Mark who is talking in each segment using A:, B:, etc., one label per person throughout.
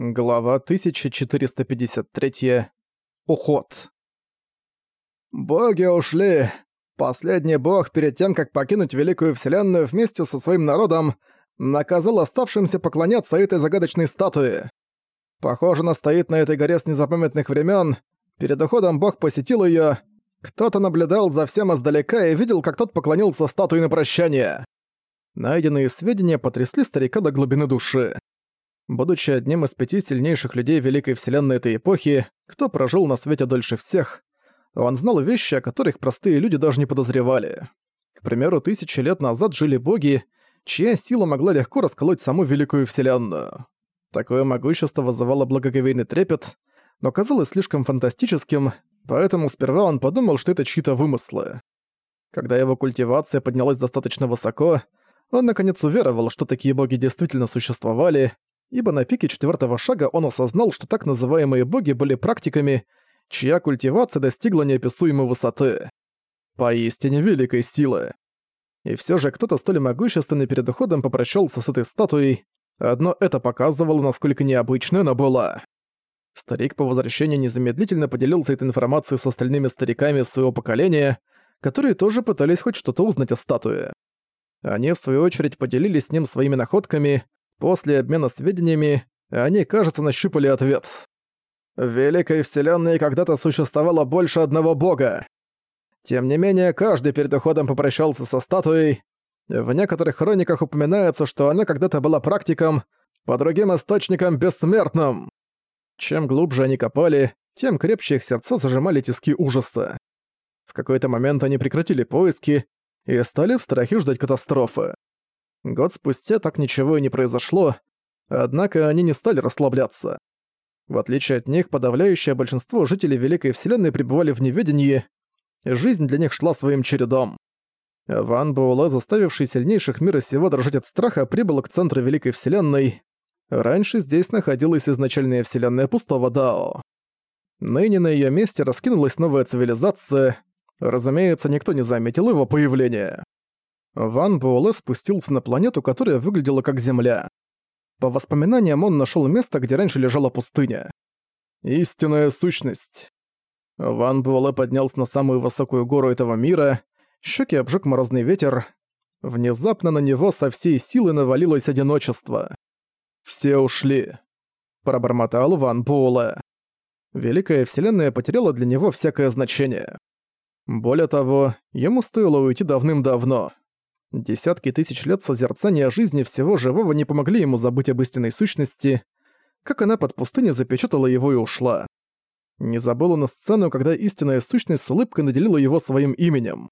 A: Глава 1453. Уход. «Боги ушли! Последний бог перед тем, как покинуть Великую Вселенную вместе со своим народом, наказал оставшимся поклоняться этой загадочной статуе. Похоже, она стоит на этой горе с незапамятных времен. Перед уходом бог посетил ее. Кто-то наблюдал за всем издалека и видел, как тот поклонился статуе на прощание. Найденные сведения потрясли старика до глубины души. Будучи одним из пяти сильнейших людей Великой Вселенной этой эпохи, кто прожил на свете дольше всех, он знал вещи, о которых простые люди даже не подозревали. К примеру, тысячи лет назад жили боги, чья сила могла легко расколоть саму Великую Вселенную. Такое могущество вызывало благоговейный трепет, но казалось слишком фантастическим, поэтому сперва он подумал, что это чьи-то вымыслы. Когда его культивация поднялась достаточно высоко, он наконец уверовал, что такие боги действительно существовали, ибо на пике четвертого шага он осознал, что так называемые боги были практиками, чья культивация достигла неописуемой высоты. Поистине великой силы. И все же кто-то столь могущественный перед уходом попрощался с этой статуей, одно это показывало, насколько необычной она была. Старик по возвращении незамедлительно поделился этой информацией с остальными стариками своего поколения, которые тоже пытались хоть что-то узнать о статуе. Они, в свою очередь, поделились с ним своими находками, После обмена сведениями они, кажется, нащупали ответ. В Великой Вселенной когда-то существовало больше одного бога. Тем не менее, каждый перед уходом попрощался со статуей. В некоторых хрониках упоминается, что она когда-то была практиком, по другим источникам бессмертным. Чем глубже они копали, тем крепче их сердца зажимали тиски ужаса. В какой-то момент они прекратили поиски и стали в страхе ждать катастрофы. Год спустя так ничего и не произошло, однако они не стали расслабляться. В отличие от них, подавляющее большинство жителей Великой Вселенной пребывали в неведении, жизнь для них шла своим чередом. Ван Буэлэ, заставивший сильнейших мира сего дрожать от страха, прибыл к центру Великой Вселенной. Раньше здесь находилась изначальная Вселенная Пустого Дао. Ныне на её месте раскинулась новая цивилизация. Разумеется, никто не заметил его появления. Ван Буэлэ спустился на планету, которая выглядела как Земля. По воспоминаниям он нашел место, где раньше лежала пустыня. Истинная сущность. Ван Буэлэ поднялся на самую высокую гору этого мира, щеки обжег морозный ветер. Внезапно на него со всей силы навалилось одиночество. «Все ушли», — пробормотал Ван Буэлэ. Великая Вселенная потеряла для него всякое значение. Более того, ему стоило уйти давным-давно. Десятки тысяч лет созерцания жизни всего живого не помогли ему забыть об истинной сущности, как она под пустыней запечатала его и ушла. Не забыл он сцену, когда истинная сущность с улыбкой наделила его своим именем.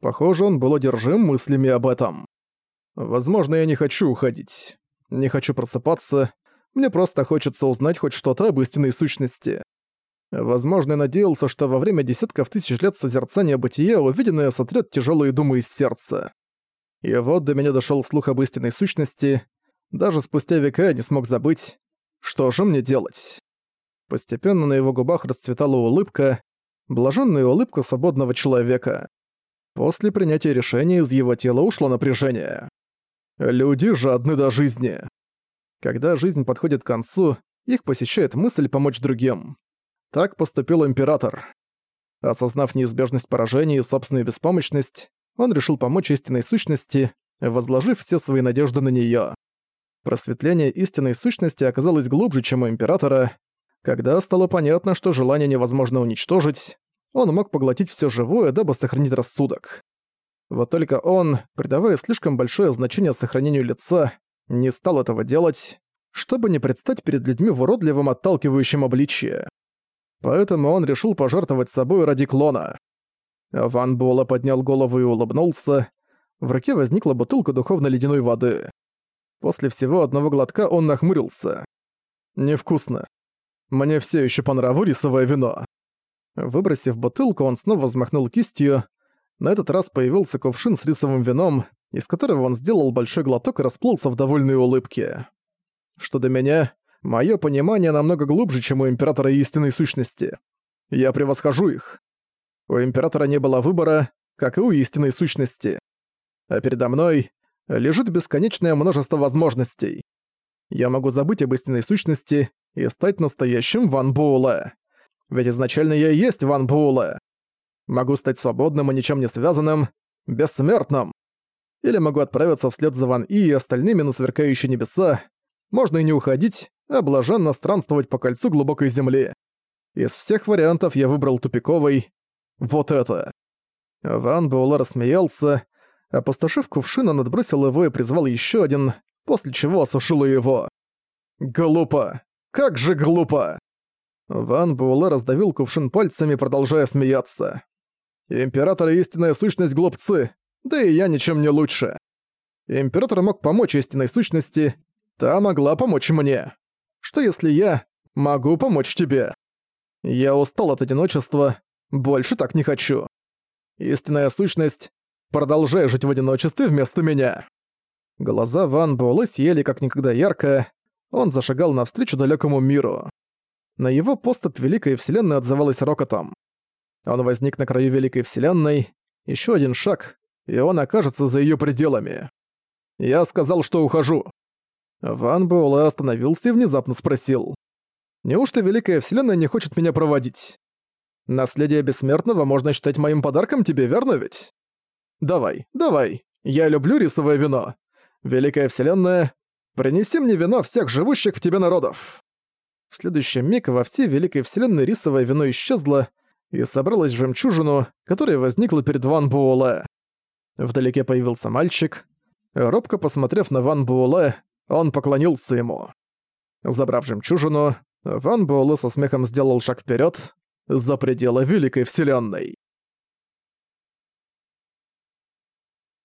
A: Похоже, он был одержим мыслями об этом. Возможно, я не хочу уходить. Не хочу просыпаться. Мне просто хочется узнать хоть что-то об истинной сущности. Возможно, я надеялся, что во время десятков тысяч лет созерцания бытия увиденное сотрет тяжелые думы из сердца. И вот до меня дошел слух об истинной сущности. Даже спустя века я не смог забыть, что же мне делать. Постепенно на его губах расцветала улыбка, блаженная улыбка свободного человека. После принятия решения из его тела ушло напряжение. Люди жадны до жизни. Когда жизнь подходит к концу, их посещает мысль помочь другим. Так поступил император. Осознав неизбежность поражения и собственную беспомощность, он решил помочь истинной сущности, возложив все свои надежды на неё. Просветление истинной сущности оказалось глубже, чем у Императора. Когда стало понятно, что желание невозможно уничтожить, он мог поглотить всё живое, дабы сохранить рассудок. Вот только он, придавая слишком большое значение сохранению лица, не стал этого делать, чтобы не предстать перед людьми в уродливом отталкивающем обличье. Поэтому он решил пожертвовать собой ради клона. Ван Буэлла поднял голову и улыбнулся. В руке возникла бутылка духовно-ледяной воды. После всего одного глотка он нахмурился. «Невкусно. Мне все еще по нраву рисовое вино». Выбросив бутылку, он снова взмахнул кистью. На этот раз появился кувшин с рисовым вином, из которого он сделал большой глоток и расплылся в довольной улыбке. Что до меня, мое понимание намного глубже, чем у Императора Истинной Сущности. Я превосхожу их. У Императора не было выбора, как и у истинной сущности. А передо мной лежит бесконечное множество возможностей. Я могу забыть об истинной сущности и стать настоящим Ван Буэлэ. Ведь изначально я и есть Ван Буэлэ. Могу стать свободным и ничем не связанным, бессмертным. Или могу отправиться вслед за Ван И и остальными на сверкающие небеса. Можно и не уходить, а блаженно странствовать по кольцу глубокой земли. Из всех вариантов я выбрал тупиковый. Вот это. Ван Буэлэ рассмеялся, опустошив кувшин, он отбросил его и призвал еще один, после чего осушил его. Глупо! Как же глупо! Ван Буэлэ раздавил кувшин пальцами, продолжая смеяться. Император и истинная сущность глупцы, да и я ничем не лучше. Император мог помочь истинной сущности, та могла помочь мне. Что если я могу помочь тебе? Я устал от одиночества, больше так не хочу. Истинная сущность, продолжай жить в одиночестве вместо меня. Глаза Ван Буэлэ сияли как никогда ярко, он зашагал навстречу далекому миру. На его поступ Великой Вселенной отзывалась рокотом. Он возник на краю Великой Вселенной, еще один шаг, и он окажется за ее пределами. Я сказал, что ухожу. Ван Буэлэ остановился и внезапно спросил. «Неужто Великая Вселенная не хочет меня проводить? Наследие Бессмертного можно считать моим подарком тебе, верно ведь? Давай, давай, я люблю рисовое вино. Великая Вселенная, принеси мне вино всех живущих в тебе народов». В следующий миг во всей Великой Вселенной рисовое вино исчезло и собралось в жемчужину, которая возникла перед Ван Буэлэ. Вдалеке появился мальчик. Робко посмотрев на Ван Буэлэ, он поклонился ему. Забрав жемчужину, Ван Буэлэ со смехом сделал шаг вперед за пределы Великой Вселенной.